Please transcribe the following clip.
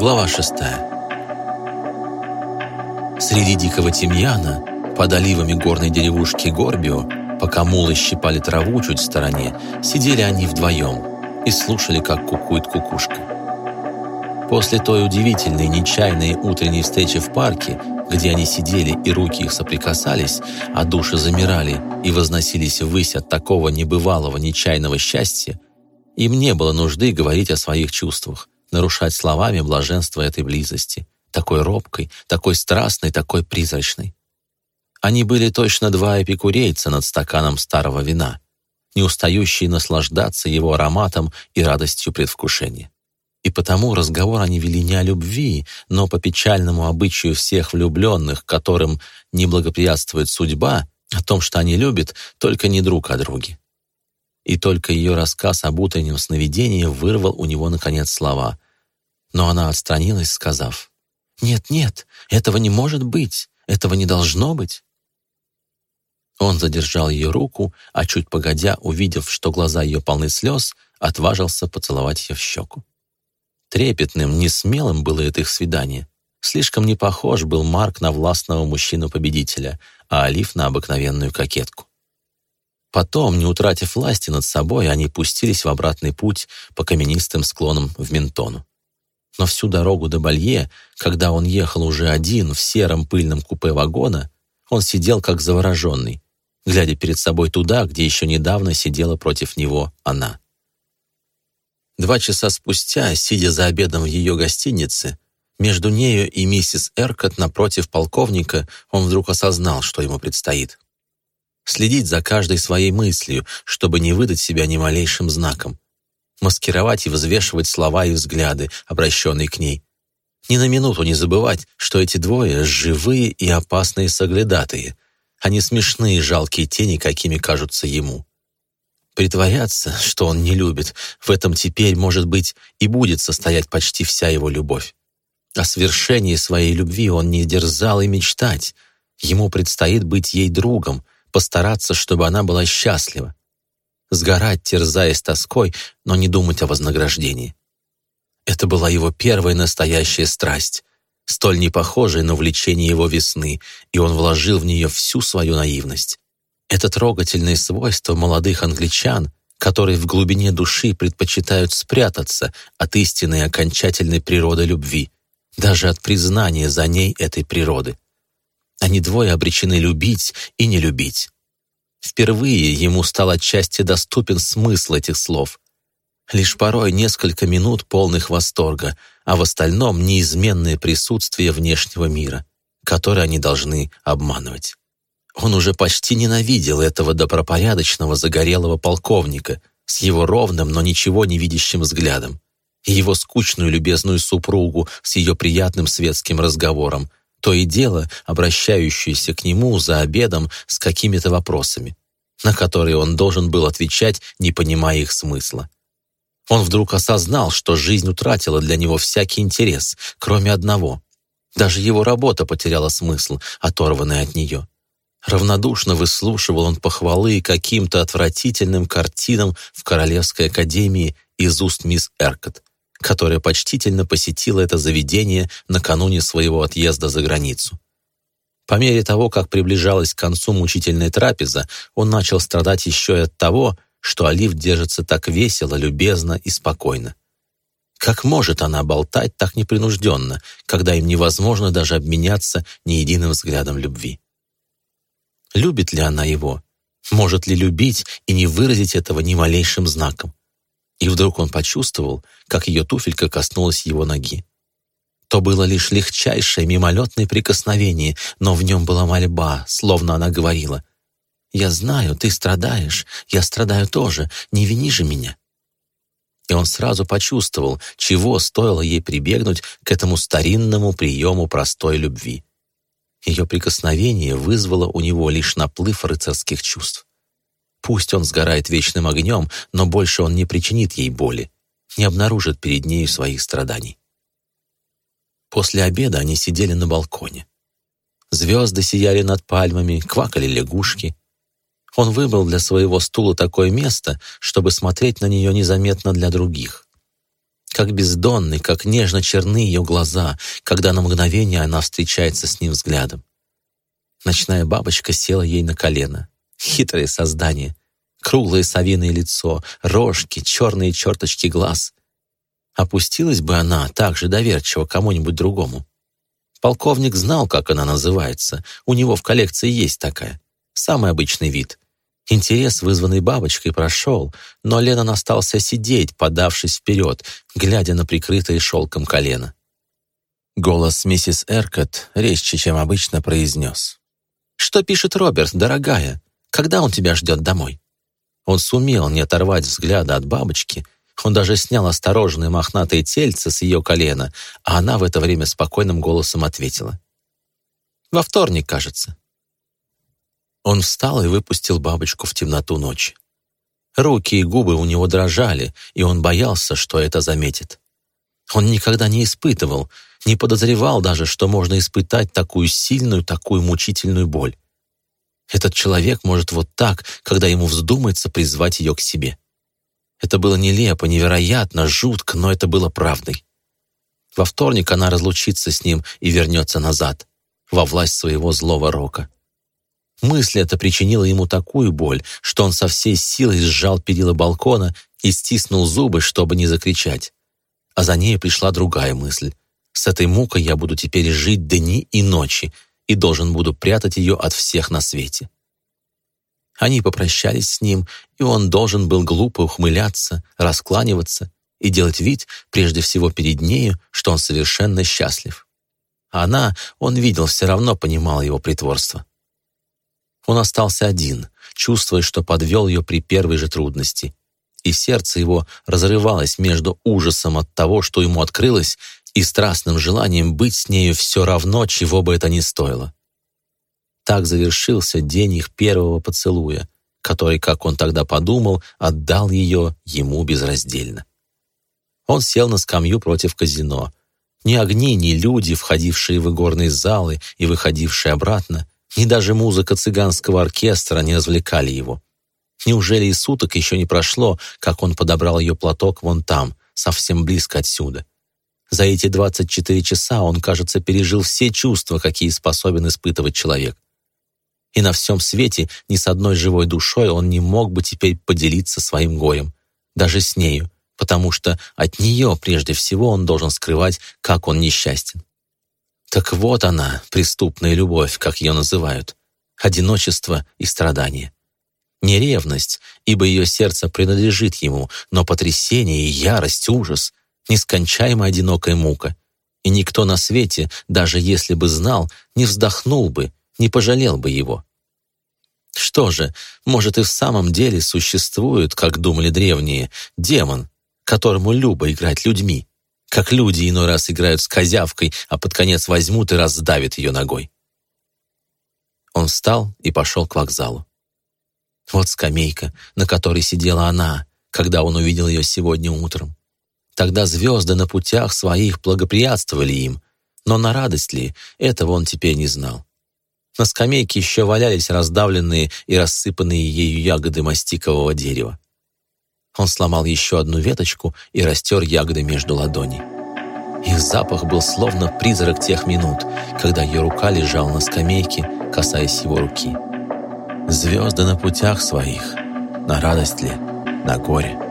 Глава шестая. Среди дикого тимьяна, под оливами горной деревушки Горбио, пока мулы щипали траву чуть в стороне, сидели они вдвоем и слушали, как кукует кукушка. После той удивительной, нечаянной утренней встречи в парке, где они сидели и руки их соприкасались, а души замирали и возносились ввысь от такого небывалого, нечаянного счастья, им не было нужды говорить о своих чувствах нарушать словами блаженство этой близости, такой робкой, такой страстной, такой призрачной. Они были точно два эпикурейца над стаканом старого вина, не устающие наслаждаться его ароматом и радостью предвкушения. И потому разговор они вели не о любви, но по печальному обычаю всех влюбленных, которым не благоприятствует судьба, о том, что они любят, только не друг о друге и только ее рассказ об утреннем сновидении вырвал у него, наконец, слова. Но она отстранилась, сказав, «Нет, нет, этого не может быть, этого не должно быть». Он задержал ее руку, а чуть погодя, увидев, что глаза ее полны слез, отважился поцеловать ее в щеку. Трепетным, несмелым было это их свидание. Слишком не похож был Марк на властного мужчину-победителя, а Алиф на обыкновенную кокетку. Потом, не утратив власти над собой, они пустились в обратный путь по каменистым склонам в Ментону. Но всю дорогу до Балье, когда он ехал уже один в сером пыльном купе вагона, он сидел как завороженный, глядя перед собой туда, где еще недавно сидела против него она. Два часа спустя, сидя за обедом в ее гостинице, между нею и миссис Эркот напротив полковника, он вдруг осознал, что ему предстоит следить за каждой своей мыслью, чтобы не выдать себя ни малейшим знаком, маскировать и взвешивать слова и взгляды, обращенные к ней. Ни на минуту не забывать, что эти двое — живые и опасные соглядатые, а не смешные жалкие тени, какими кажутся ему. Притворяться, что он не любит, в этом теперь, может быть, и будет состоять почти вся его любовь. О свершении своей любви он не дерзал и мечтать. Ему предстоит быть ей другом, постараться, чтобы она была счастлива. Сгорать, терзаясь тоской, но не думать о вознаграждении. Это была его первая настоящая страсть, столь непохожая на влечение его весны, и он вложил в нее всю свою наивность. Это трогательное свойство молодых англичан, которые в глубине души предпочитают спрятаться от истинной окончательной природы любви, даже от признания за ней этой природы. Они двое обречены любить и не любить. Впервые ему стал отчасти доступен смысл этих слов. Лишь порой несколько минут полных восторга, а в остальном неизменное присутствие внешнего мира, который они должны обманывать. Он уже почти ненавидел этого добропорядочного загорелого полковника с его ровным, но ничего не видящим взглядом, и его скучную любезную супругу с ее приятным светским разговором, то и дело обращающуюся к нему за обедом с какими-то вопросами, на которые он должен был отвечать, не понимая их смысла. Он вдруг осознал, что жизнь утратила для него всякий интерес, кроме одного. Даже его работа потеряла смысл, оторванный от нее. Равнодушно выслушивал он похвалы каким-то отвратительным картинам в Королевской академии из уст мисс Эркот которая почтительно посетила это заведение накануне своего отъезда за границу. По мере того, как приближалась к концу мучительная трапеза, он начал страдать еще и от того, что Олив держится так весело, любезно и спокойно. Как может она болтать так непринужденно, когда им невозможно даже обменяться ни единым взглядом любви? Любит ли она его? Может ли любить и не выразить этого ни малейшим знаком? И вдруг он почувствовал, как ее туфелька коснулась его ноги. То было лишь легчайшее мимолетное прикосновение, но в нем была мольба, словно она говорила, «Я знаю, ты страдаешь, я страдаю тоже, не вини же меня». И он сразу почувствовал, чего стоило ей прибегнуть к этому старинному приему простой любви. Ее прикосновение вызвало у него лишь наплыв рыцарских чувств. Пусть он сгорает вечным огнем, но больше он не причинит ей боли, не обнаружит перед нею своих страданий. После обеда они сидели на балконе. Звезды сияли над пальмами, квакали лягушки. Он выбрал для своего стула такое место, чтобы смотреть на нее незаметно для других. Как бездонны, как нежно черны ее глаза, когда на мгновение она встречается с ним взглядом. Ночная бабочка села ей на колено. Хитрое создание. Круглое совиное лицо, рожки, черные черточки глаз. Опустилась бы она так же доверчиво кому-нибудь другому. Полковник знал, как она называется. У него в коллекции есть такая. Самый обычный вид. Интерес, вызванный бабочкой, прошел, но Леннон остался сидеть, подавшись вперед, глядя на прикрытое шелком колено. Голос миссис Эркот резче, чем обычно, произнес. «Что пишет Роберт, дорогая? Когда он тебя ждет домой?» Он сумел не оторвать взгляда от бабочки. Он даже снял осторожное мохнатое тельце с ее колена, а она в это время спокойным голосом ответила. «Во вторник, кажется». Он встал и выпустил бабочку в темноту ночи. Руки и губы у него дрожали, и он боялся, что это заметит. Он никогда не испытывал, не подозревал даже, что можно испытать такую сильную, такую мучительную боль. Этот человек может вот так, когда ему вздумается призвать ее к себе. Это было нелепо, невероятно, жутко, но это было правдой. Во вторник она разлучится с ним и вернется назад, во власть своего злого рока. Мысль эта причинила ему такую боль, что он со всей силой сжал перила балкона и стиснул зубы, чтобы не закричать. А за ней пришла другая мысль. С этой мукой я буду теперь жить дни и ночи и должен буду прятать ее от всех на свете. Они попрощались с ним, и он должен был глупо ухмыляться, раскланиваться и делать вид, прежде всего перед нею, что он совершенно счастлив. А она, он видел, все равно понимала его притворство. Он остался один, чувствуя, что подвел ее при первой же трудности. И сердце его разрывалось между ужасом от того, что ему открылось, и страстным желанием быть с нею все равно, чего бы это ни стоило. Так завершился день их первого поцелуя, который, как он тогда подумал, отдал ее ему безраздельно. Он сел на скамью против казино. Ни огни, ни люди, входившие в игорные залы и выходившие обратно, ни даже музыка цыганского оркестра не развлекали его. Неужели и суток еще не прошло, как он подобрал ее платок вон там, совсем близко отсюда? За эти 24 часа он, кажется, пережил все чувства, какие способен испытывать человек. И на всем свете ни с одной живой душой он не мог бы теперь поделиться своим горем, даже с нею, потому что от нее прежде всего он должен скрывать, как он несчастен. Так вот она, преступная любовь, как ее называют, одиночество и страдание. Не ревность, ибо ее сердце принадлежит ему, но потрясение и ярость, ужас, нескончаемая одинокая мука. И никто на свете, даже если бы знал, не вздохнул бы, не пожалел бы его. Что же, может и в самом деле существует, как думали древние, демон, которому любо играть людьми, как люди иной раз играют с козявкой, а под конец возьмут и раздавят ее ногой. Он встал и пошел к вокзалу. Вот скамейка, на которой сидела она, когда он увидел ее сегодня утром. Тогда звезды на путях своих благоприятствовали им, но на радость ли, этого он теперь не знал. На скамейке еще валялись раздавленные и рассыпанные ею ягоды мастикового дерева. Он сломал еще одну веточку и растер ягоды между ладоней. Их запах был словно призрак тех минут, когда ее рука лежала на скамейке, касаясь его руки. Звезды на путях своих, на радость ли, на горе.